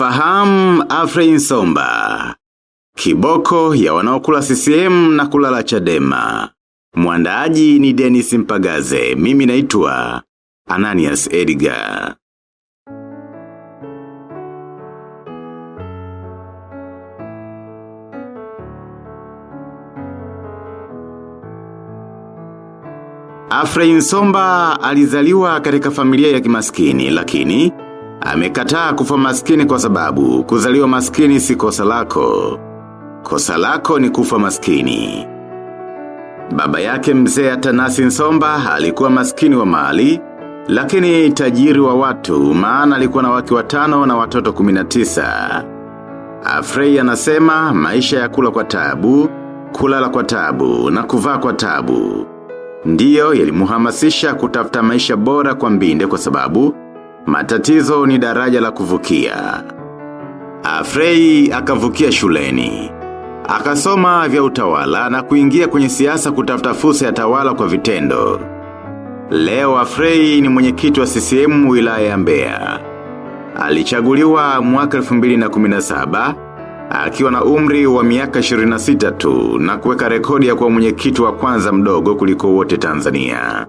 Mfahamu Afrain Somba. Kiboko ya wanaokula CCM na kulala Chadema. Mwandaaji ni Dennis Mpagaze. Mimi naitwa Ananias Edgar. Afrain Somba alizaliwa katika familia ya kimaskini lakini amekataa kufa maskini kwa sababu kuzaliwa maskini si kosa lako. Kosa lako ni kufa maskini. Baba yake mzee Atanasi Nsomba alikuwa maskini wa mali, lakini tajiri wa watu maana alikuwa na wake watano na watoto 19. afrei anasema maisha ya kula kwa tabu, kulala kwa tabu na kuvaa kwa tabu. Ndiyo yalimuhamasisha kutafuta maisha bora kwa mbinde kwa sababu matatizo ni daraja la kuvukia. Afrei akavukia shuleni. Akasoma vya utawala na kuingia kwenye siasa kutafuta fursa ya tawala kwa vitendo. Leo Afrei ni mwenyekiti wa CCM wilaya ya Mbeya. Alichaguliwa mwaka 2017 akiwa na umri wa miaka 26 tu na kuweka rekodi ya kuwa mwenyekiti wa kwanza mdogo kuliko wote Tanzania.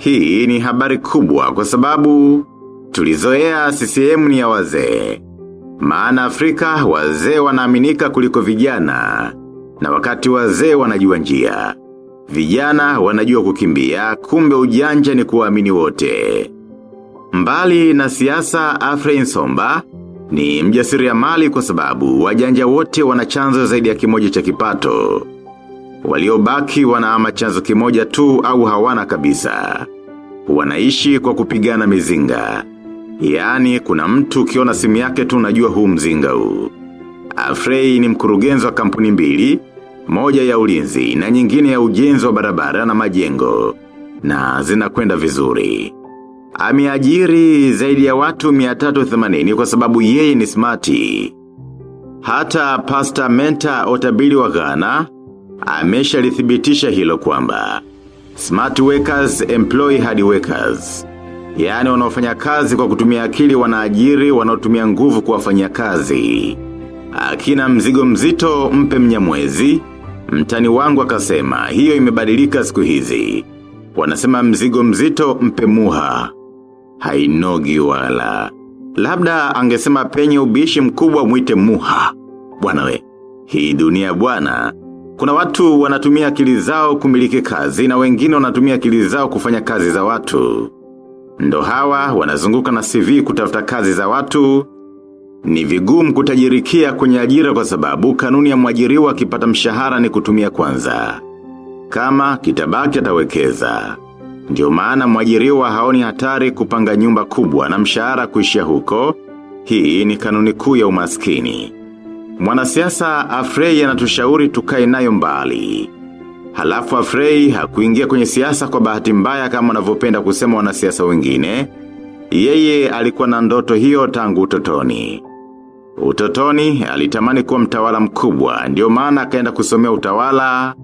Hii ni habari kubwa kwa sababu tulizoea CCM ni ya wazee. Maana Afrika wazee wanaaminika kuliko vijana na wakati wazee wanajua njia. Vijana wanajua kukimbia kumbe ujanja ni kuamini wote. Mbali na siasa Afrain Insomba ni mjasiri mali kwa sababu wajanja wote wana chanzo zaidi ya kimoja cha kipato. Waliobaki wanaama chanzo kimoja tu au hawana kabisa. Wanaishi kwa kupigana mizinga. Yaani kuna mtu ukiona simu yake tu unajua huu mzinga huu. afrei ni mkurugenzi wa kampuni mbili, moja ya ulinzi na nyingine ya ujenzi wa barabara na majengo. Na zinakwenda vizuri. Ameajiri zaidi ya watu 380 kwa sababu yeye ni smarti. Hata pasta menta otabili wa Ghana, amesha lithibitisha hilo kwamba. Smart workers employ hard workers. Yaani wanaofanya kazi kwa kutumia akili wanaajiri wanaotumia nguvu kuwafanyia kazi. Akina mzigo mzito mpe mnyamwezi, mtani wangu akasema hiyo imebadilika siku hizi. Wanasema mzigo mzito mpe muha. Hainogi wala. Labda angesema penye ubishi mkubwa mwite muha. Bwana we, hii dunia bwana. Kuna watu wanatumia akili zao kumiliki kazi na wengine wanatumia akili zao kufanya kazi za watu. Ndo hawa wanazunguka na CV kutafuta kazi za watu. Ni vigumu kutajirikia kwenye ajira kwa sababu kanuni ya mwajiriwa akipata mshahara ni kutumia kwanza. Kama kitabaki atawekeza. Ndiyo maana mwajiriwa haoni hatari kupanga nyumba kubwa na mshahara kuishia huko. Hii ni kanuni kuu ya umaskini. Mwanasiasa Afrey anatushauri tukae nayo mbali. Halafu afrei hakuingia kwenye siasa kwa bahati mbaya kama wanavyopenda kusema wanasiasa wengine. Yeye alikuwa na ndoto hiyo tangu utotoni. Utotoni alitamani kuwa mtawala mkubwa, ndio maana akaenda kusomea utawala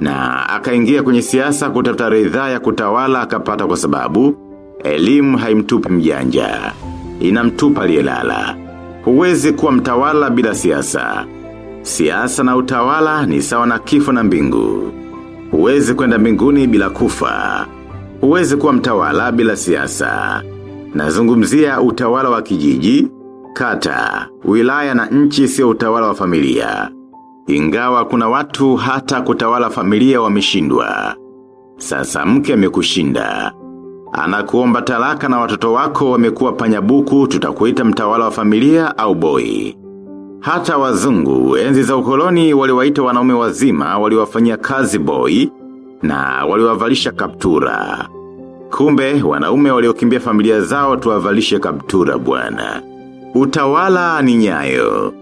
na akaingia kwenye siasa kutafuta ridhaa ya kutawala akapata kwa sababu elimu haimtupi mjanja. Inamtupa aliyelala. Huwezi kuwa mtawala bila siasa. Siasa na utawala ni sawa na kifo na mbingu. Huwezi kwenda mbinguni bila kufa. Huwezi kuwa mtawala bila siasa. Nazungumzia utawala wa kijiji, kata, wilaya na nchi sio utawala wa familia. Ingawa kuna watu hata kutawala familia wameshindwa. Sasa mke amekushinda. Anakuomba talaka na watoto wako wamekuwa panyabuku tutakuita mtawala wa familia au boi. Hata wazungu, enzi za ukoloni waliwaita wanaume wazima waliwafanyia kazi boi na waliwavalisha kaptura. Kumbe, wanaume waliokimbia familia zao tuwavalishe kaptura bwana. Utawala ni nyayo.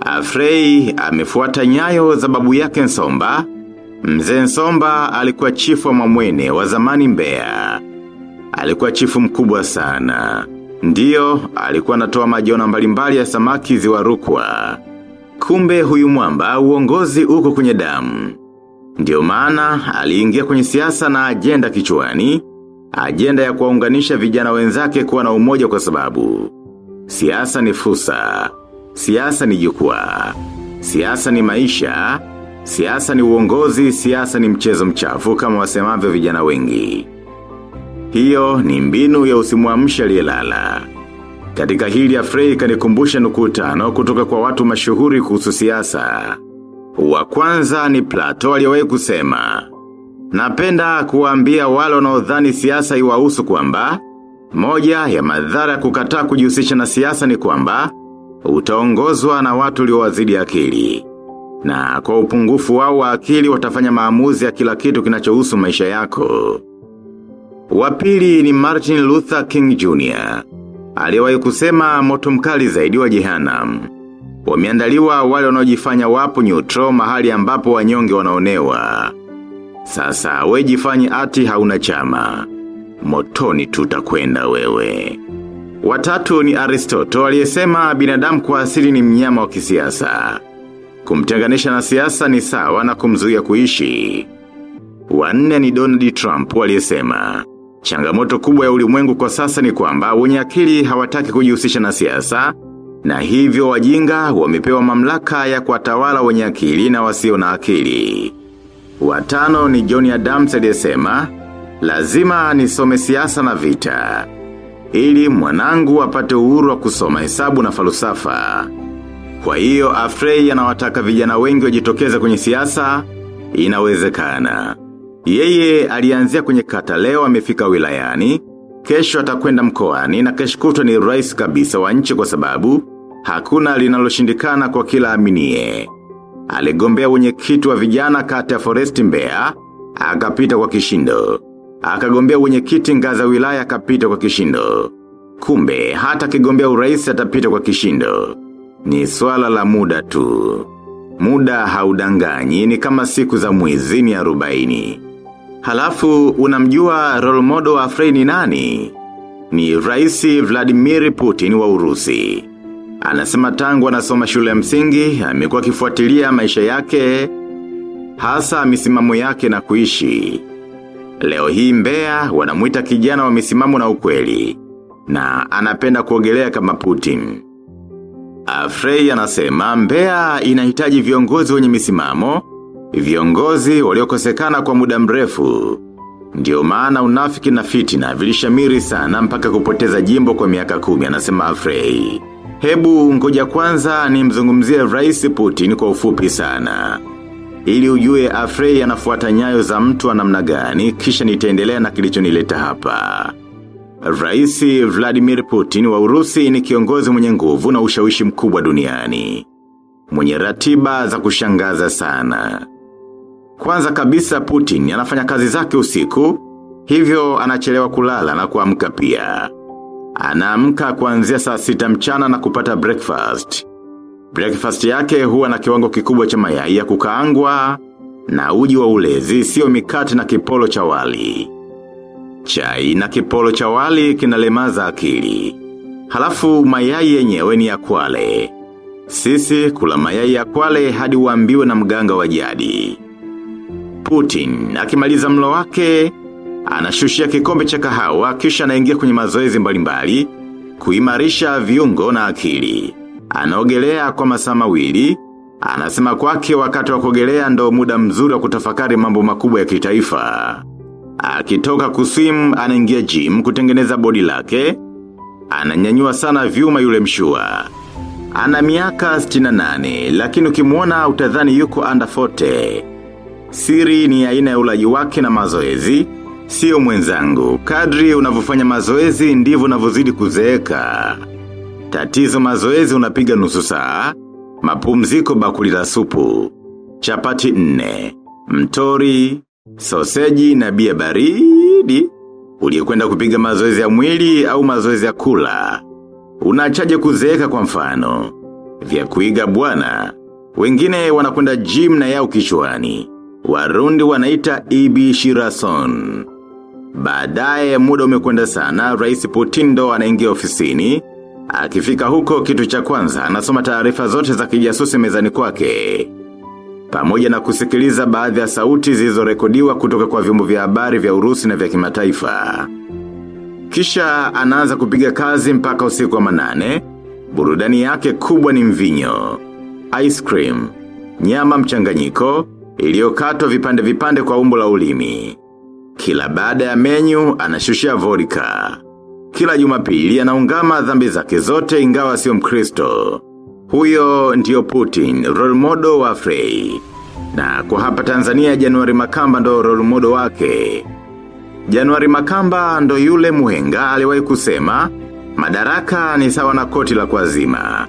afrei amefuata nyayo za babu yake Nsomba. Mzee Nsomba alikuwa chifu wa mamwene wa zamani Mbeya. Alikuwa chifu mkubwa sana. Ndiyo, alikuwa anatoa majiona mbalimbali ya samaki ziwa rukwa. Kumbe huyu mwamba uongozi uko kwenye damu. Ndiyo maana aliingia kwenye siasa na ajenda kichwani, ajenda ya kuwaunganisha vijana wenzake kuwa na umoja kwa sababu. Siasa ni fursa. Siasa ni jukwaa. Siasa ni maisha. Siasa ni uongozi, siasa ni mchezo mchafu kama wasemavyo vijana wengi. Hiyo ni mbinu ya usimwamsha aliyelala. Katika hili ya Frey kanikumbusha nukuu kutoka kwa watu mashuhuri kuhusu siasa. Wa kwanza ni Plato aliyewahi kusema. Napenda kuwaambia wale wanaodhani siasa iwahusu kwamba moja ya madhara ya kukataa na siasa ni kwamba utaongozwa na watu uliowazidi akili. Na kwa upungufu wao wa akili watafanya maamuzi ya kila kitu kinachohusu maisha yako. Wa pili ni Martin Luther King Jr. Aliyewahi kusema moto mkali zaidi wa jehanamu. Wameandaliwa wale wanaojifanya wapo nyutro mahali ambapo wanyonge wanaonewa. Sasa wejifanye ati hauna chama. Motoni tutakwenda wewe. Watatu ni Aristoto aliyesema binadamu kwa asili ni mnyama wa kisiasa. Kumtenganisha na siasa ni sawa na kumzuia kuishi. Wanne ni Donald Trump aliyesema. Changamoto kubwa ya ulimwengu kwa sasa ni kwamba wenye akili hawataki kujihusisha na siasa na hivyo wajinga wamepewa mamlaka ya kuwatawala wenye akili na wasio na akili. Watano ni John Adams aliyesema, lazima nisome siasa na vita. Ili mwanangu apate uhuru wa kusoma hesabu na falsafa. Kwa hiyo Afrey anawataka vijana wengi wajitokeze kwenye siasa, inawezekana. Yeye alianzia kwenye kata leo amefika wilayani, kesho atakwenda mkoani na kesho kutwa ni rais kabisa wa nchi kwa sababu, hakuna linaloshindikana kwa kila aminie. Aligombea wenye kitu wa vijana kata ya Foresti Mbeya, akapita kwa kishindo. Akagombea wenye kiti ngaza wilaya akapita kwa kishindo. Kumbe, hata kigombea urais atapita kwa kishindo. Ni swala la muda tu. Muda haudanganyi ni kama siku za mwezi ni arobaini. Halafu unamjua role model wa Frey ni nani? Ni raisi Vladimir Putin wa Urusi. Anasema tangu anasoma shule ya msingi, amekuwa akifuatilia maisha yake, hasa misimamo yake na kuishi. Leo hii mbea wanamuita kijana wa misimamo na ukweli, na anapenda kuogelea kama Putin. Afrey anasema mbea inahitaji viongozi wenye misimamo, viongozi waliokosekana kwa muda mrefu. Ndiyo maana unafiki na fitina vilishamiri sana mpaka kupoteza jimbo kwa miaka kumi anasema Afrey. Hebu ngoja kwanza ni mzungumzie rais Putin kwa ufupi sana. Ili ujue Afrey anafuata nyayo za mtu wa namna gani kisha nitaendelea na kilichonileta hapa. Raisi Vladimir Putin wa Urusi ni kiongozi mwenye nguvu na ushawishi mkubwa duniani. Mwenye ratiba za kushangaza sana. Kwanza kabisa Putin anafanya kazi zake usiku, hivyo anachelewa kulala na kuamka pia. Anaamka kuanzia saa sita mchana na kupata breakfast. Breakfast yake huwa na kiwango kikubwa cha mayai ya kukaangwa na uji wa ulezi sio mikate na kipolo cha wali. Chai na kipolo cha wali kinalemaza akili. Halafu mayai yenyewe ni ya kwale. Sisi kula mayai ya kwale hadi uambiwe na mganga wa jadi. Putin, akimaliza mlo wake, anashushia kikombe cha kahawa kisha anaingia kwenye mazoezi mbalimbali, kuimarisha viungo na akili. Anaogelea kwa masaa mawili, anasema kwake wakati wa kuogelea ndo muda mzuri wa kutafakari mambo makubwa ya kitaifa. Akitoka kusim anaingia gym kutengeneza body lake, ananyanyua sana vyuma yule mshua. Ana miaka 68, lakini ukimwona utadhani yuko under 40. Siri ni aina ya ulaji wake na mazoezi, sio mwenzangu. Kadri unavyofanya mazoezi ndivyo unavyozidi kuzeeka. Tatizo mazoezi unapiga nusu saa, mapumziko bakuli la supu, chapati nne, mtori, soseji na bia baridi, Uliyekwenda kupiga mazoezi ya mwili au mazoezi ya kula. Unachaje kuzeeka kwa mfano. Vya kuiga bwana, wengine wanakwenda gym na yao kichwani. Warundi wanaita Ibi Shirason. Baadaye muda umekwenda sana, Rais Putin ndo anaingia ofisini. Akifika huko kitu cha kwanza, anasoma taarifa zote za kijasusi mezani kwake. Pamoja na kusikiliza baadhi ya sauti zilizorekodiwa kutoka kwa vyombo vya habari vya Urusi na vya kimataifa. Kisha anaanza kupiga kazi mpaka usiku wa manane, Burudani yake kubwa ni mvinyo, ice cream, nyama mchanganyiko, iliyokatwa vipande vipande kwa umbo la ulimi. Kila baada ya menyu, anashushia vodka. Kila jumapili anaungama dhambi zake zote ingawa sio mkristo. Huyo ndiyo Putin, role model wa Frey. Na kwa hapa Tanzania Januari Makamba ndo role model wake. Januari Makamba ndo yule muhenga aliwahi kusema, madaraka ni sawa na koti la kwa zima.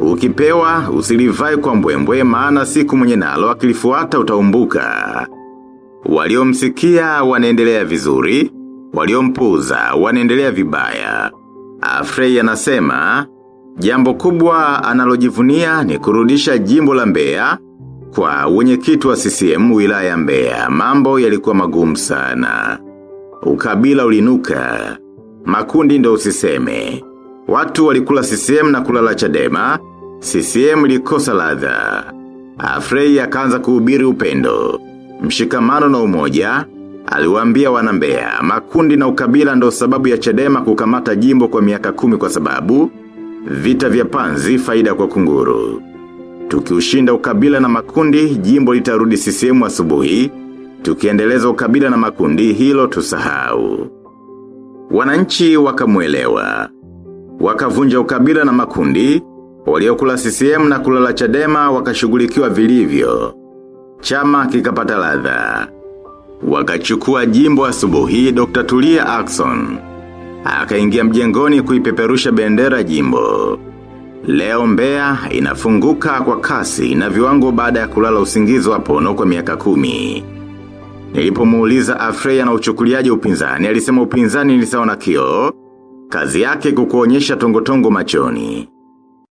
Ukipewa, usilivai kwa mbwembwe maana siku mwenye nalo akilifuata utaumbuka. Waliomsikia wanaendelea vizuri, waliompuza wanaendelea vibaya. Afrey anasema, jambo kubwa analojivunia ni kurudisha jimbo la mbea kwa wenyekiti wa CCM wilaya ya mbea. Mambo yalikuwa magumu sana. Ukabila ulinuka. Makundi ndo usiseme. Watu walikula CCM na kulala Chadema, CCM ilikosa ladha. Afrei akaanza kuhubiri upendo. Mshikamano na umoja, aliwaambia wanambea, makundi na ukabila ndo sababu ya Chadema kukamata jimbo kwa miaka kumi kwa sababu, vita vya panzi faida kwa kunguru. Tukiushinda ukabila na makundi, jimbo litarudi CCM asubuhi, tukiendeleza ukabila na makundi hilo tusahau. Wananchi wakamuelewa. Wakavunja ukabila na makundi, waliokula CCM na kulala Chadema wakashughulikiwa vilivyo. Chama kikapata ladha. Wakachukua jimbo asubuhi Dr. Tulia Axon. Akaingia mjengoni kuipeperusha bendera jimbo. Leo mbea inafunguka kwa kasi na viwango baada ya kulala usingizi wa pono kwa miaka kumi. Nilipomuuliza Afreya na uchukuliaji upinzani, alisema upinzani ni sawa na kio, kazi yake kukuonyesha tongotongo machoni.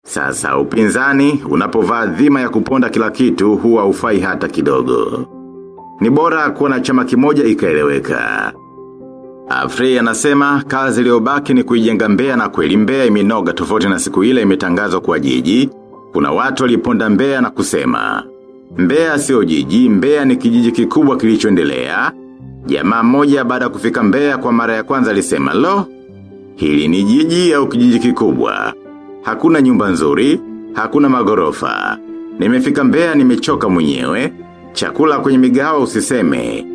Sasa upinzani unapovaa dhima ya kuponda kila kitu huwa ufai hata kidogo. Ni bora kuwa na chama kimoja ikaeleweka. Afrey anasema kazi iliyobaki ni kuijenga Mbeya na kweli Mbeya iminoga tofauti na siku ile imetangazwa kwa jiji. Kuna watu waliponda Mbeya na kusema. Mbeya sio jiji, Mbeya ni kijiji kikubwa kilichoendelea. Jamaa mmoja baada ya kufika Mbeya kwa mara ya kwanza alisema, "Lo, hili ni jiji au kijiji kikubwa. Hakuna nyumba nzuri, hakuna magorofa. Nimefika mbea, nimechoka mwenyewe, chakula kwenye migawa usiseme.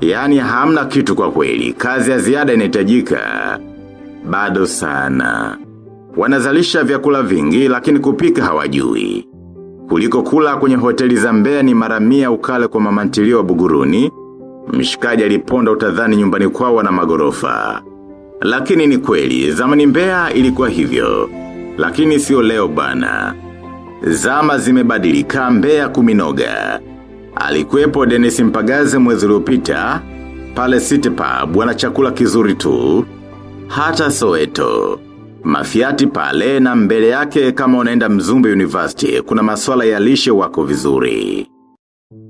Yaani hamna kitu kwa kweli, kazi ya ziada inahitajika. Bado sana. Wanazalisha vyakula vingi lakini kupika hawajui. Kuliko kula kwenye hoteli za Mbeya ni mara mia ukale kwa mamantilio wa Buguruni, mshikaji aliponda utadhani nyumbani kwao na magorofa. Lakini ni kweli, zamani mbea ilikuwa hivyo. Lakini sio leo bana. Zama zimebadilika mbea kuminoga. Alikuwepo Dennis Mpagaze mwezi uliopita pale City Pub wana chakula kizuri tu. Hata Soweto. Mafiati pale na mbele yake kama unaenda Mzumbe University kuna maswala ya lishe wako vizuri.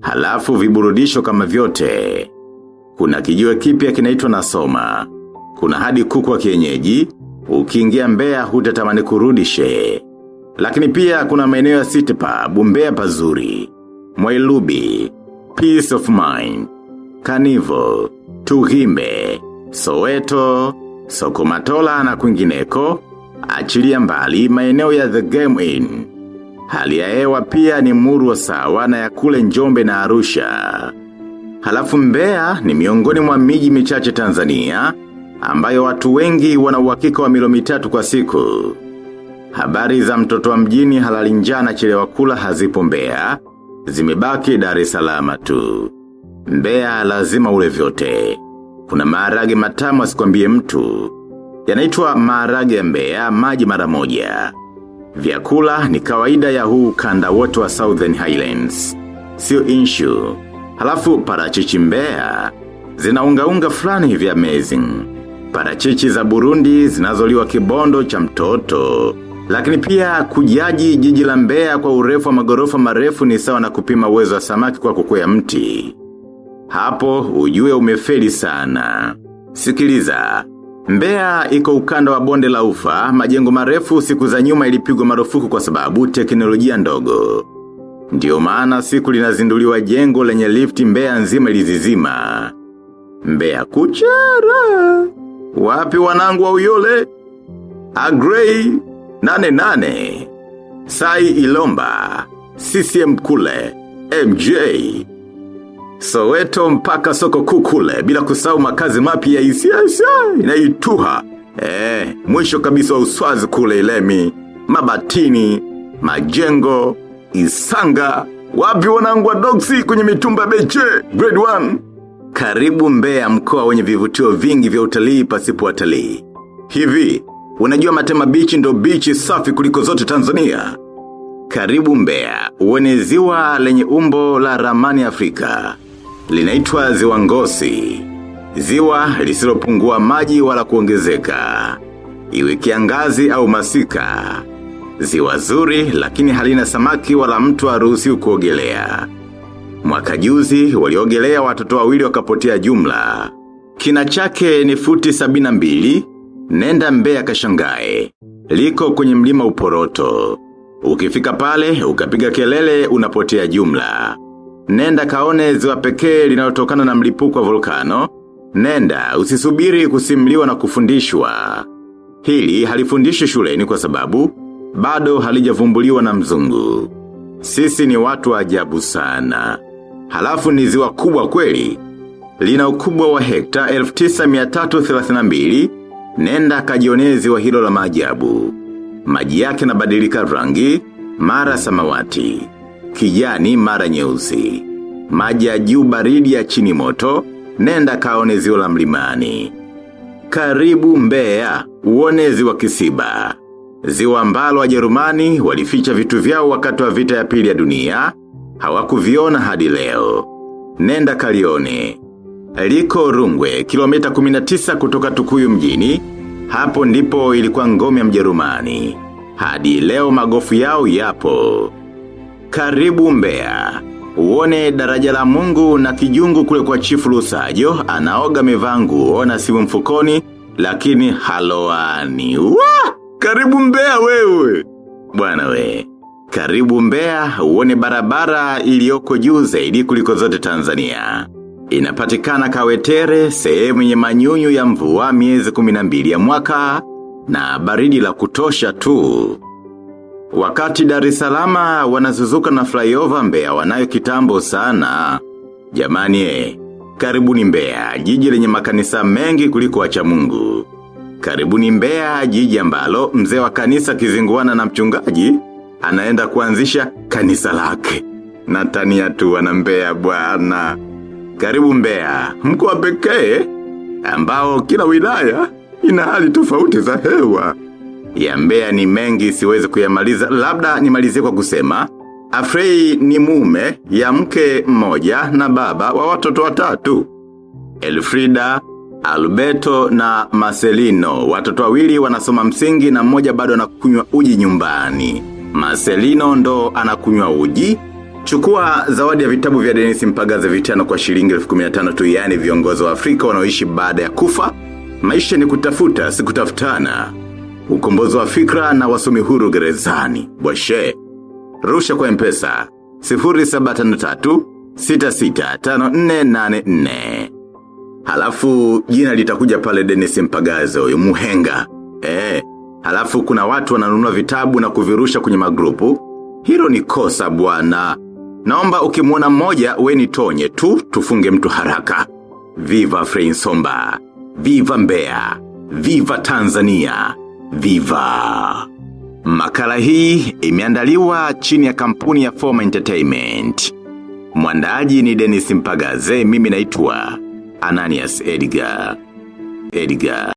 Halafu viburudisho kama vyote. Kuna kijiwe kipya kinaitwa Nasoma. Kuna hadi kuku wa kienyeji, ukiingia mbea hutatamani kurudi kurudishe. Lakini pia kuna maeneo ya City Pub mbea pazuri. Mwailubi, Peace of Mind, Kanivo, Tuhimbe, Soweto, Sokomatola na kwingineko, achilia mbali maeneo ya The Game Inn. Hali ya hewa pia ni muru wa sawa na ya kule njombe na arusha. Halafu mbea ni miongoni mwa miji michache Tanzania, ambayo watu wengi wana uhakika wa milo mitatu kwa siku. Habari za mtoto wa mjini halali njaa na chelewa kula hazipo Mbeya, zimebaki Dar es Salaam tu. Mbeya lazima ule vyote. Kuna maharage matamu asikwambie mtu. Yanaitwa maharage ya Mbeya maji mara moja. Vyakula ni kawaida ya huu kanda wote wa Southern Highlands. Sio inshu. Halafu parachichi Mbeya zinaungaunga fulani hivi amazing. Parachichi za Burundi zinazoliwa kibondo cha mtoto. Lakini pia kujaji jiji la Mbeya kwa urefu wa magorofa marefu ni sawa na kupima uwezo wa samaki kwa kukwea mti. Hapo ujue umefeli sana. Sikiliza. Mbea iko ukanda wa bonde la ufa, majengo marefu siku za nyuma ilipigwa marufuku kwa sababu teknolojia ndogo. Ndiyo maana siku linazinduliwa jengo lenye lifti mbea nzima ilizizima. Mbea kuchara. Wapi wanangu wa uyole? Agrei, nane nane. Sai Ilomba, CCM kule, MJ. Soweto mpaka soko kukule, bila kusau makazi mapi ya isiasa inaituha. Eh, mwisho kabisa wa uswazi kule ilemi, mabatini, majengo, isanga, wapi wanangu wa doksi kwenye mitumba beche, grade 1. Karibu Mbeya mkoa wenye vivutio vingi vya utalii pasipo watalii. Hivi, unajua matema bichi ndo bichi safi kuliko zote Tanzania? Karibu Mbeya, uone ziwa lenye umbo la ramani Afrika. Linaitwa ziwa ngosi. Ziwa lisilopungua maji wala kuongezeka. Iwe kiangazi au masika. Ziwa zuri lakini halina samaki wala mtu haruhusiwi kuogelea. Mwaka juzi waliogelea watoto wawili wakapotea jumla. Kina chake ni futi sabina mbili, nenda mbea kashangae. Liko kwenye mlima uporoto. Ukifika pale, ukapiga kelele unapotea jumla. Nenda kaone ziwa pekee linalotokana na mlipuko wa vulkano Nenda usisubiri kusimliwa na kufundishwa. Hili halifundishi shuleni kwa sababu, bado halijavumbuliwa na mzungu. Sisi ni watu wa ajabu sana. Halafu ni ziwa kubwa kweli. Lina ukubwa wa hekta 1932, nenda kajionee ziwa hilo la maajabu. Maji yake nabadilika rangi, mara samawati, kijani mara nyeusi. Maji ya juu baridi ya chini moto, nenda kaone ziwa la mlimani. Karibu mbea, uone ziwa kisiba. Ziwa ambalo wajerumani walificha vitu vyao wakati wa vita ya pili ya dunia, hawakuviona hadi leo. Nenda kalione. Liko rungwe, kilomita 19 kutoka tukuyu mjini, hapo ndipo ilikuwa ngome ya mjerumani. Hadi leo magofu yao yapo. Karibu mbea. Uone daraja la mungu na kijungu kule kwa chifu lusajo, anaoga mivangu, ona simu mfukoni, lakini haloani. Waa! Karibu mbea wewe. Bwana we. Karibu Mbeya uone barabara iliyoko juu zaidi kuliko zote Tanzania. Inapatikana kawetere sehemu yenye manyunyu ya mvua miezi 12 ya mwaka na baridi la kutosha tu. Wakati Dar es Salaam wanazuzuka na flyover Mbeya wanayo kitambo sana. Jamani karibuni Mbeya, jiji lenye makanisa mengi kuliko wacha Mungu. Karibuni Mbeya, jiji ambalo mzee wa kanisa kizinguana na mchungaji anaenda kuanzisha kanisa lake. Natania tu wana Mbeya bwana. Karibu mbea, mkoa pekee ambao kila wilaya ina hali tofauti za hewa. Ya mbea ni mengi siwezi kuyamaliza, labda nimalizie kwa kusema, Afrei ni mume ya mke mmoja na baba wa watoto watatu. Elfrida, Alberto na Marcelino, watoto wawili wanasoma msingi na mmoja bado anakunywa uji nyumbani. Marcelino ndo anakunywa uji. Chukua zawadi ya vitabu vya Dennis Mpagaze vitano kwa shilingi 15,000 tu yani viongozi wa Afrika wanaoishi baada ya kufa. Maisha ni kutafuta, si kutafutana. Ukombozi wa fikra na wasomi huru gerezani. Bwashe. Rusha kwa mpesa. 0753 665484. Halafu jina litakuja pale Dennis Mpagaze huyo muhenga. Eh, halafu kuna watu wananunua vitabu na kuvirusha kwenye magrupu. Hilo ni kosa bwana. Naomba ukimwona mmoja we ni tonye tu tufunge mtu haraka. Viva Freinsomba. Viva Mbea. Viva Tanzania. Viva. Makala hii imeandaliwa chini ya kampuni ya Forma Entertainment. Mwandaji ni Dennis Mpagaze, mimi naitwa Ananias Edgar. Edgar.